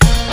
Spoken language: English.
Bye.